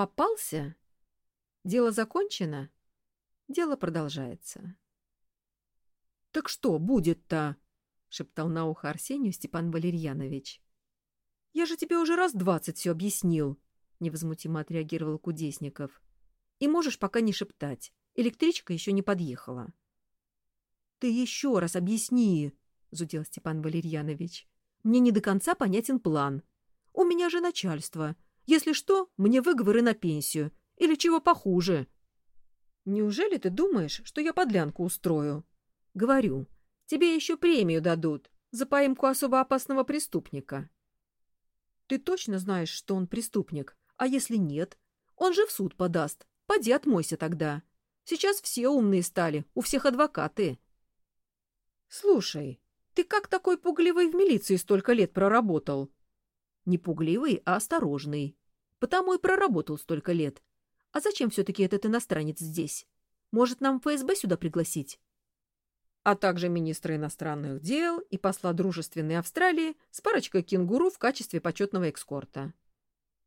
Попался? Дело закончено? Дело продолжается. — Так что будет-то? — шептал на ухо Арсению Степан Валерьянович. — Я же тебе уже раз двадцать все объяснил, — невозмутимо отреагировал Кудесников. — И можешь пока не шептать. Электричка еще не подъехала. — Ты еще раз объясни, — зудел Степан Валерьянович. — Мне не до конца понятен план. У меня же начальство. Если что, мне выговоры на пенсию. Или чего похуже. Неужели ты думаешь, что я подлянку устрою? Говорю, тебе еще премию дадут за поимку особо опасного преступника. Ты точно знаешь, что он преступник? А если нет? Он же в суд подаст. Поди отмойся тогда. Сейчас все умные стали, у всех адвокаты. Слушай, ты как такой пугливый в милиции столько лет проработал? Не пугливый, а осторожный. Потому и проработал столько лет. А зачем все-таки этот иностранец здесь? Может, нам ФСБ сюда пригласить? А также министра иностранных дел и посла дружественной Австралии с парочкой кенгуру в качестве почетного экскорта.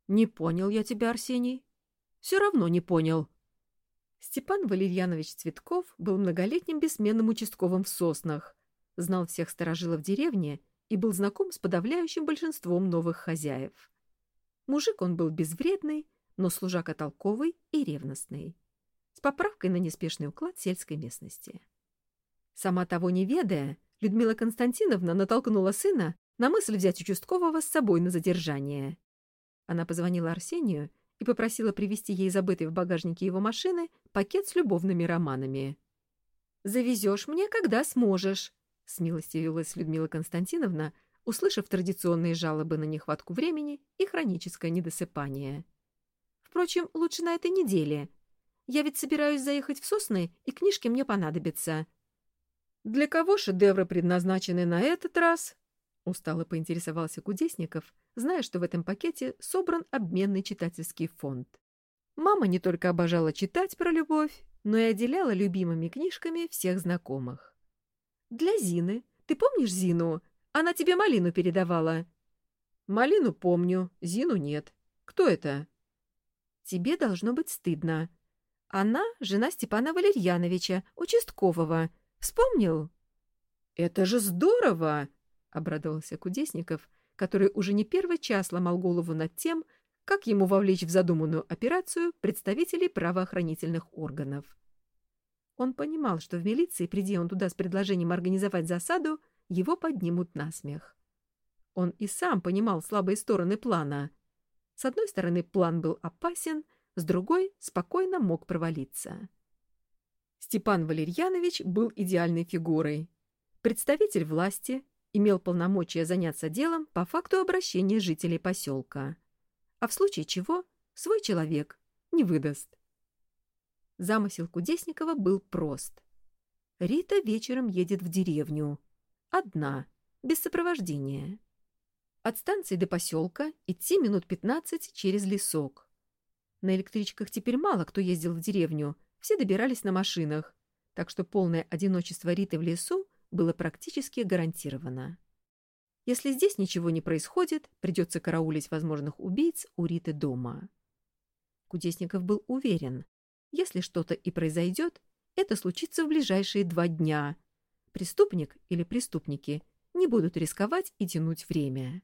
Не понял я тебя, Арсений. Все равно не понял. Степан Валерьянович Цветков был многолетним бессменным участковым в Соснах, знал всех старожилов деревни и был знаком с подавляющим большинством новых хозяев. Мужик он был безвредный, но служака толковый и ревностный, с поправкой на неспешный уклад сельской местности. Сама того не ведая, Людмила Константиновна натолкнула сына на мысль взять участкового с собой на задержание. Она позвонила Арсению и попросила привезти ей забытый в багажнике его машины пакет с любовными романами. «Завезешь мне, когда сможешь», — смилостивилась Людмила Константиновна, услышав традиционные жалобы на нехватку времени и хроническое недосыпание. Впрочем, лучше на этой неделе. Я ведь собираюсь заехать в Сосны, и книжки мне понадобятся. Для кого шедевры предназначены на этот раз? Устало поинтересовался Кудесников, зная, что в этом пакете собран обменный читательский фонд. Мама не только обожала читать про любовь, но и отделяла любимыми книжками всех знакомых. «Для Зины. Ты помнишь Зину? Она тебе малину передавала». «Малину помню, Зину нет. Кто это?» Тебе должно быть стыдно. Она — жена Степана Валерьяновича, участкового. Вспомнил? — Это же здорово! — обрадовался Кудесников, который уже не первый час ломал голову над тем, как ему вовлечь в задуманную операцию представителей правоохранительных органов. Он понимал, что в милиции, приди он туда с предложением организовать засаду, его поднимут на смех. Он и сам понимал слабые стороны плана — с одной стороны, план был опасен, с другой — спокойно мог провалиться. Степан Валерьянович был идеальной фигурой. Представитель власти имел полномочия заняться делом по факту обращения жителей поселка. А в случае чего свой человек не выдаст. Замысел Кудесникова был прост. Рита вечером едет в деревню. Одна, без сопровождения. От станции до поселка идти минут пятнадцать через лесок. На электричках теперь мало кто ездил в деревню, все добирались на машинах, так что полное одиночество Риты в лесу было практически гарантировано. Если здесь ничего не происходит, придется караулить возможных убийц у Риты дома. Кудесников был уверен, если что-то и произойдет, это случится в ближайшие два дня. Преступник или преступники не будут рисковать и тянуть время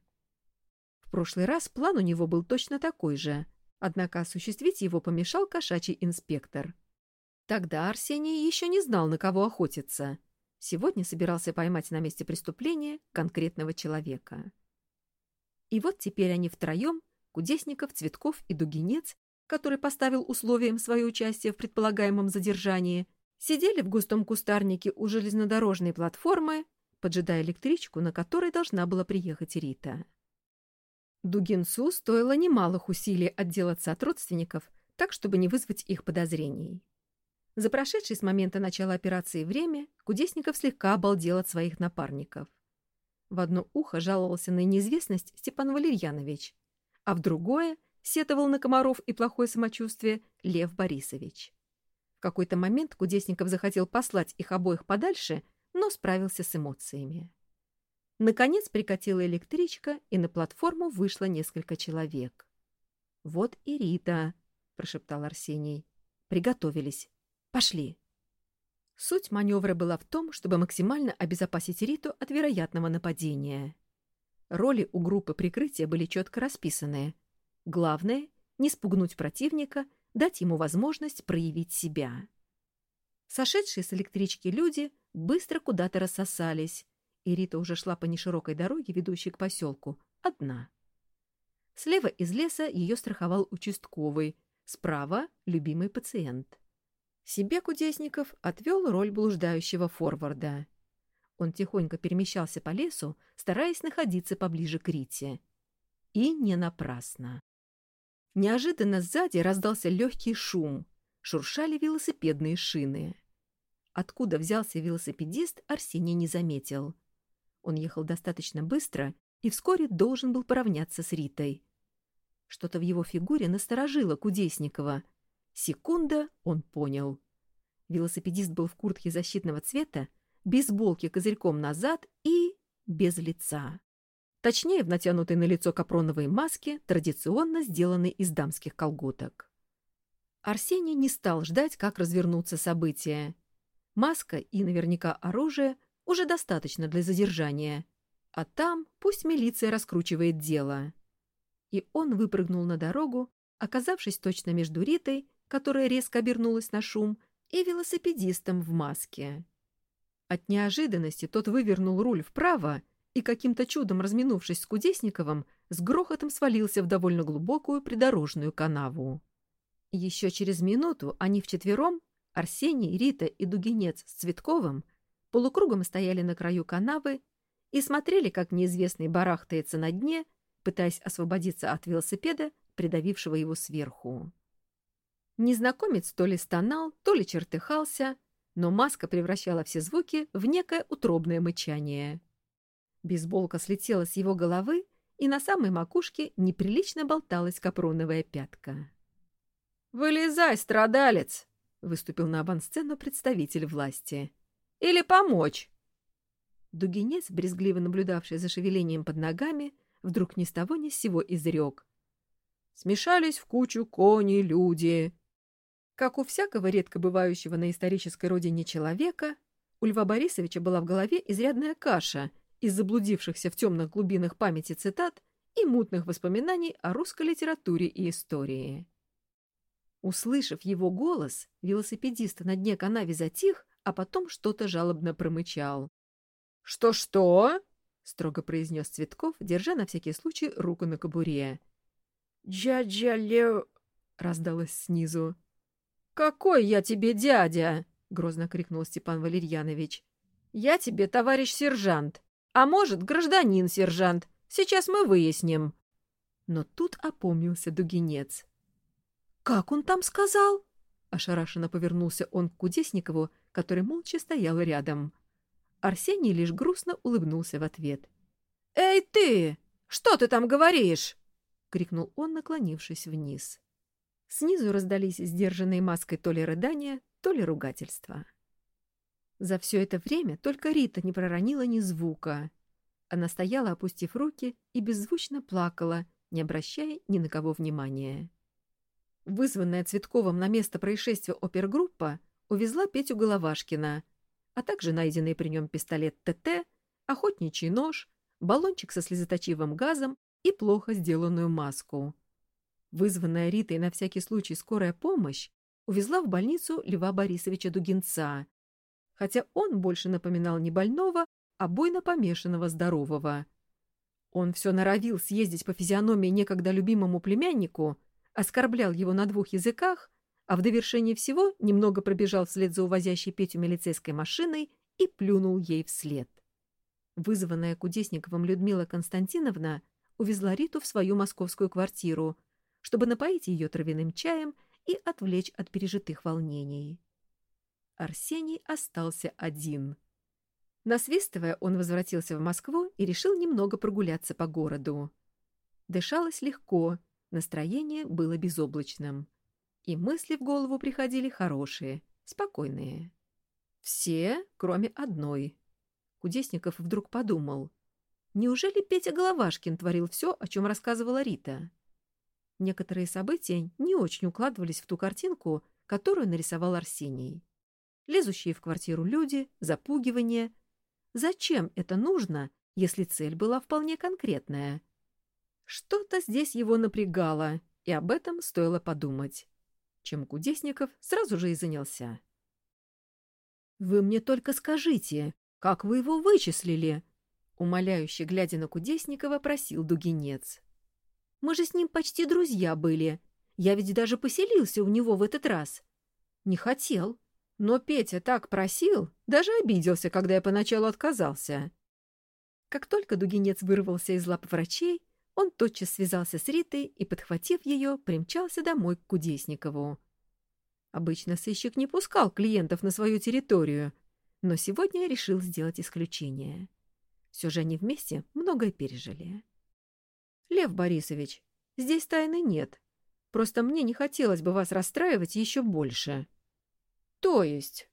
прошлый раз план у него был точно такой же, однако осуществить его помешал кошачий инспектор. Тогда Арсений еще не знал, на кого охотиться. Сегодня собирался поймать на месте преступления конкретного человека. И вот теперь они втроем, Кудесников, Цветков и Дугинец, который поставил условием свое участие в предполагаемом задержании, сидели в густом кустарнике у железнодорожной платформы, поджидая электричку, на которой должна была приехать Рита. Дугинцу стоило немалых усилий отделаться от родственников, так, чтобы не вызвать их подозрений. За прошедшее с момента начала операции время Кудесников слегка обалдел от своих напарников. В одно ухо жаловался на неизвестность Степан Валерьянович, а в другое сетовал на комаров и плохое самочувствие Лев Борисович. В какой-то момент Кудесников захотел послать их обоих подальше, но справился с эмоциями. Наконец прикатила электричка, и на платформу вышло несколько человек. Вот и Рита. прошептал Арсений. «Приготовились. Пошли». Суть маневра была в том, чтобы максимально обезопасить Риту от вероятного нападения. Роли у группы прикрытия были четко расписаны. Главное — не спугнуть противника, дать ему возможность проявить себя. Сошедшие с электрички люди быстро куда-то рассосались, и Рита уже шла по неширокой дороге, ведущей к поселку, одна. Слева из леса ее страховал участковый, справа — любимый пациент. Себе Кудесников отвел роль блуждающего форварда. Он тихонько перемещался по лесу, стараясь находиться поближе к Рите. И не напрасно. Неожиданно сзади раздался легкий шум. Шуршали велосипедные шины. Откуда взялся велосипедист, Арсений не заметил. Он ехал достаточно быстро и вскоре должен был поравняться с Ритой. Что-то в его фигуре насторожило Кудесникова. Секунда, он понял. Велосипедист был в куртке защитного цвета, бейсболке козырьком назад и без лица. Точнее, в натянутой на лицо капроновой маске, традиционно сделанной из дамских колготок. Арсений не стал ждать, как развернутся события. Маска и наверняка оружие уже достаточно для задержания. А там пусть милиция раскручивает дело. И он выпрыгнул на дорогу, оказавшись точно между Ритой, которая резко обернулась на шум, и велосипедистом в маске. От неожиданности тот вывернул руль вправо и, каким-то чудом разминувшись с Кудесниковым, с грохотом свалился в довольно глубокую придорожную канаву. Еще через минуту они вчетвером, Арсений, Рита и Дугинец с Цветковым, полукругом стояли на краю канавы и смотрели, как неизвестный барахтается на дне, пытаясь освободиться от велосипеда, придавившего его сверху. Незнакомец то ли стонал, то ли чертыхался, но маска превращала все звуки в некое утробное мычание. Бейсболка слетела с его головы, и на самой макушке неприлично болталась капроновая пятка. «Вылезай, страдалец!» — выступил на авансцену представитель власти. Или помочь?» Дугинец, брезгливо наблюдавший за шевелением под ногами, вдруг ни с того ни с сего изрек. «Смешались в кучу кони, люди!» Как у всякого редко бывающего на исторической родине человека, у Льва Борисовича была в голове изрядная каша из заблудившихся в темных глубинах памяти цитат и мутных воспоминаний о русской литературе и истории. Услышав его голос, велосипедист на дне канаве затих а потом что-то жалобно промычал. «Что-что?» — строго произнес Цветков, держа на всякий случай руку на кобуре. «Дядя Лео...» — раздалось снизу. «Какой я тебе дядя?» — грозно крикнул Степан Валерьянович. «Я тебе товарищ сержант, а может, гражданин сержант. Сейчас мы выясним». Но тут опомнился Дугинец. «Как он там сказал?» Ошарашенно повернулся он к Кудесникову, который молча стоял рядом. Арсений лишь грустно улыбнулся в ответ. «Эй ты! Что ты там говоришь?» — крикнул он, наклонившись вниз. Снизу раздались сдержанные маской то ли рыдания, то ли ругательства. За все это время только Рита не проронила ни звука. Она стояла, опустив руки, и беззвучно плакала, не обращая ни на кого внимания. Вызванная Цветковым на место происшествия опергруппа увезла Петю Головашкина, а также найденный при нем пистолет ТТ, охотничий нож, баллончик со слезоточивым газом и плохо сделанную маску. Вызванная Ритой на всякий случай скорая помощь увезла в больницу Льва Борисовича Дугинца, хотя он больше напоминал не больного, а бойно помешанного здорового. Он все норовил съездить по физиономии некогда любимому племяннику — оскорблял его на двух языках, а в довершении всего немного пробежал вслед за увозящей Петю милицейской машиной и плюнул ей вслед. Вызванная Кудесниковым Людмила Константиновна увезла Риту в свою московскую квартиру, чтобы напоить ее травяным чаем и отвлечь от пережитых волнений. Арсений остался один. Насвистывая, он возвратился в Москву и решил немного прогуляться по городу. Дышалось легко — Настроение было безоблачным. И мысли в голову приходили хорошие, спокойные. Все, кроме одной. Кудесников вдруг подумал. Неужели Петя Головашкин творил все, о чем рассказывала Рита? Некоторые события не очень укладывались в ту картинку, которую нарисовал Арсений. Лезущие в квартиру люди, запугивание. Зачем это нужно, если цель была вполне конкретная? Что-то здесь его напрягало, и об этом стоило подумать. Чем Кудесников сразу же и занялся. «Вы мне только скажите, как вы его вычислили?» Умоляюще, глядя на Кудесникова, просил Дугинец. «Мы же с ним почти друзья были. Я ведь даже поселился у него в этот раз. Не хотел. Но Петя так просил, даже обиделся, когда я поначалу отказался». Как только Дугинец вырвался из лап врачей, он тотчас связался с Ритой и, подхватив ее, примчался домой к Кудесникову. Обычно сыщик не пускал клиентов на свою территорию, но сегодня решил сделать исключение. Все же они вместе многое пережили. «Лев Борисович, здесь тайны нет. Просто мне не хотелось бы вас расстраивать еще больше». «То есть?»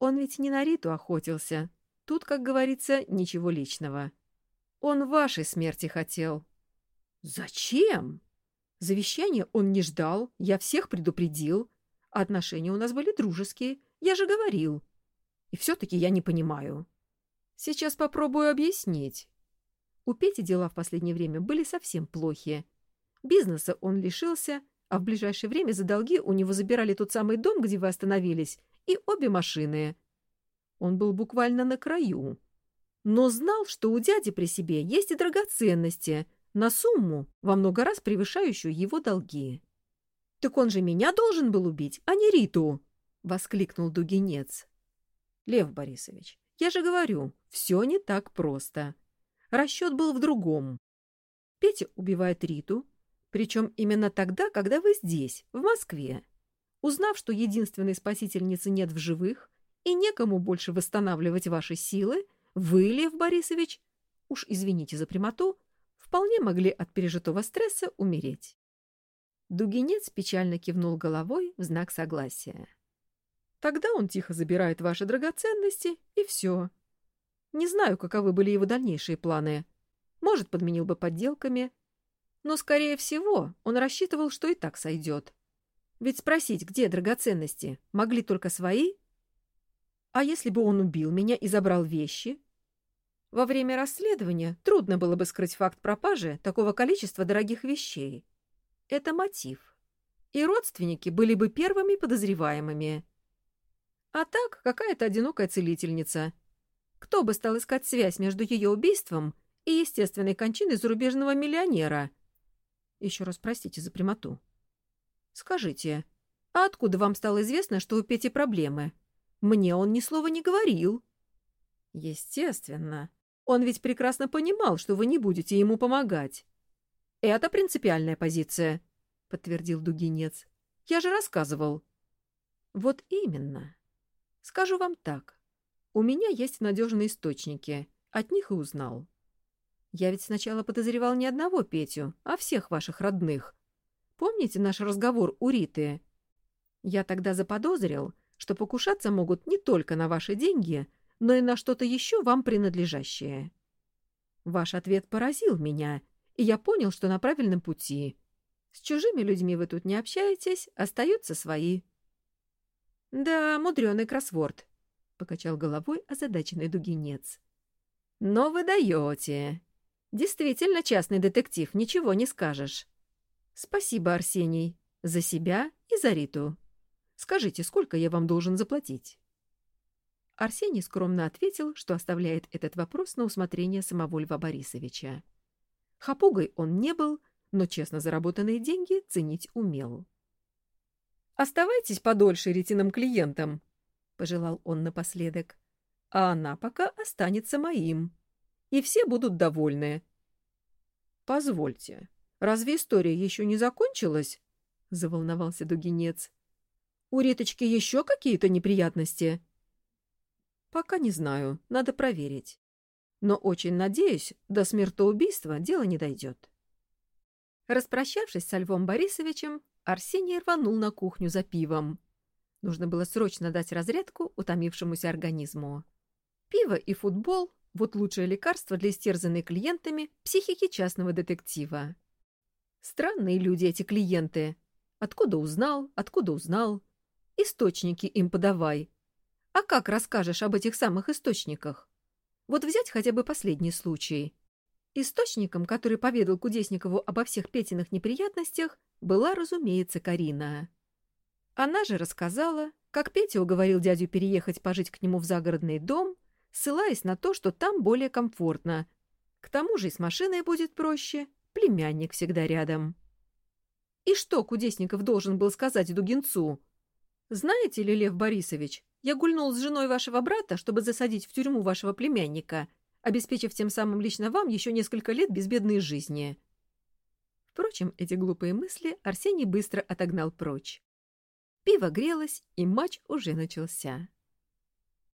Он ведь не на Риту охотился. Тут, как говорится, ничего личного. Он вашей смерти хотел. Зачем? Завещание он не ждал, я всех предупредил. Отношения у нас были дружеские, я же говорил. И все-таки я не понимаю. Сейчас попробую объяснить. У Пети дела в последнее время были совсем плохие. Бизнеса он лишился, а в ближайшее время за долги у него забирали тот самый дом, где вы остановились, и обе машины. Он был буквально на краю. Но знал, что у дяди при себе есть и драгоценности на сумму, во много раз превышающую его долги. «Так он же меня должен был убить, а не Риту!» — воскликнул Дугинец. «Лев Борисович, я же говорю, все не так просто. Расчет был в другом. Петя убивает Риту, причем именно тогда, когда вы здесь, в Москве. Узнав, что единственной спасительницы нет в живых и некому больше восстанавливать ваши силы, вы, Лев Борисович, уж извините за прямоту, вполне могли от пережитого стресса умереть. Дугинец печально кивнул головой в знак согласия. Тогда он тихо забирает ваши драгоценности, и все. Не знаю, каковы были его дальнейшие планы. Может, подменил бы подделками. Но, скорее всего, он рассчитывал, что и так сойдет. Ведь спросить, где драгоценности, могли только свои. А если бы он убил меня и забрал вещи? Во время расследования трудно было бы скрыть факт пропажи такого количества дорогих вещей. Это мотив. И родственники были бы первыми подозреваемыми. А так, какая-то одинокая целительница. Кто бы стал искать связь между ее убийством и естественной кончиной зарубежного миллионера? Еще раз простите за прямоту. Скажите, а откуда вам стало известно, что у Пети проблемы? Мне он ни слова не говорил. Естественно. Он ведь прекрасно понимал, что вы не будете ему помогать. «Это принципиальная позиция», — подтвердил Дугинец. «Я же рассказывал». «Вот именно. Скажу вам так. У меня есть надежные источники. От них и узнал. Я ведь сначала подозревал не одного Петю, а всех ваших родных. Помните наш разговор у Риты? Я тогда заподозрил, что покушаться могут не только на ваши деньги, но и на что-то еще вам принадлежащее. Ваш ответ поразил меня, и я понял, что на правильном пути. С чужими людьми вы тут не общаетесь, остаются свои. — Да, мудреный кроссворд, — покачал головой озадаченный дугинец. — Но вы даете. Действительно частный детектив, ничего не скажешь. Спасибо, Арсений, за себя и за Риту. Скажите, сколько я вам должен заплатить? Арсений скромно ответил, что оставляет этот вопрос на усмотрение самого Льва Борисовича. Хапугой он не был, но честно заработанные деньги ценить умел. «Оставайтесь подольше ретиным клиентом», — пожелал он напоследок. «А она пока останется моим. И все будут довольны». «Позвольте, разве история еще не закончилась?» — заволновался Дугинец. «У Риточки еще какие-то неприятности?» «Пока не знаю, надо проверить но очень надеюсь, до смертоубийства дело не дойдет. Распрощавшись со Львом Борисовичем, Арсений рванул на кухню за пивом. Нужно было срочно дать разрядку утомившемуся организму. Пиво и футбол — вот лучшее лекарство для истерзанной клиентами психики частного детектива. Странные люди эти клиенты. Откуда узнал, откуда узнал. Источники им подавай. А как расскажешь об этих самых источниках? Вот взять хотя бы последний случай. Источником, который поведал Кудесникову обо всех Петиных неприятностях, была, разумеется, Карина. Она же рассказала, как Петя уговорил дядю переехать пожить к нему в загородный дом, ссылаясь на то, что там более комфортно. К тому же и с машиной будет проще, племянник всегда рядом. И что Кудесников должен был сказать Дугинцу? «Знаете ли, Лев Борисович, я гульнул с женой вашего брата, чтобы засадить в тюрьму вашего племянника, обеспечив тем самым лично вам еще несколько лет безбедной жизни». Впрочем, эти глупые мысли Арсений быстро отогнал прочь. Пиво грелось, и матч уже начался.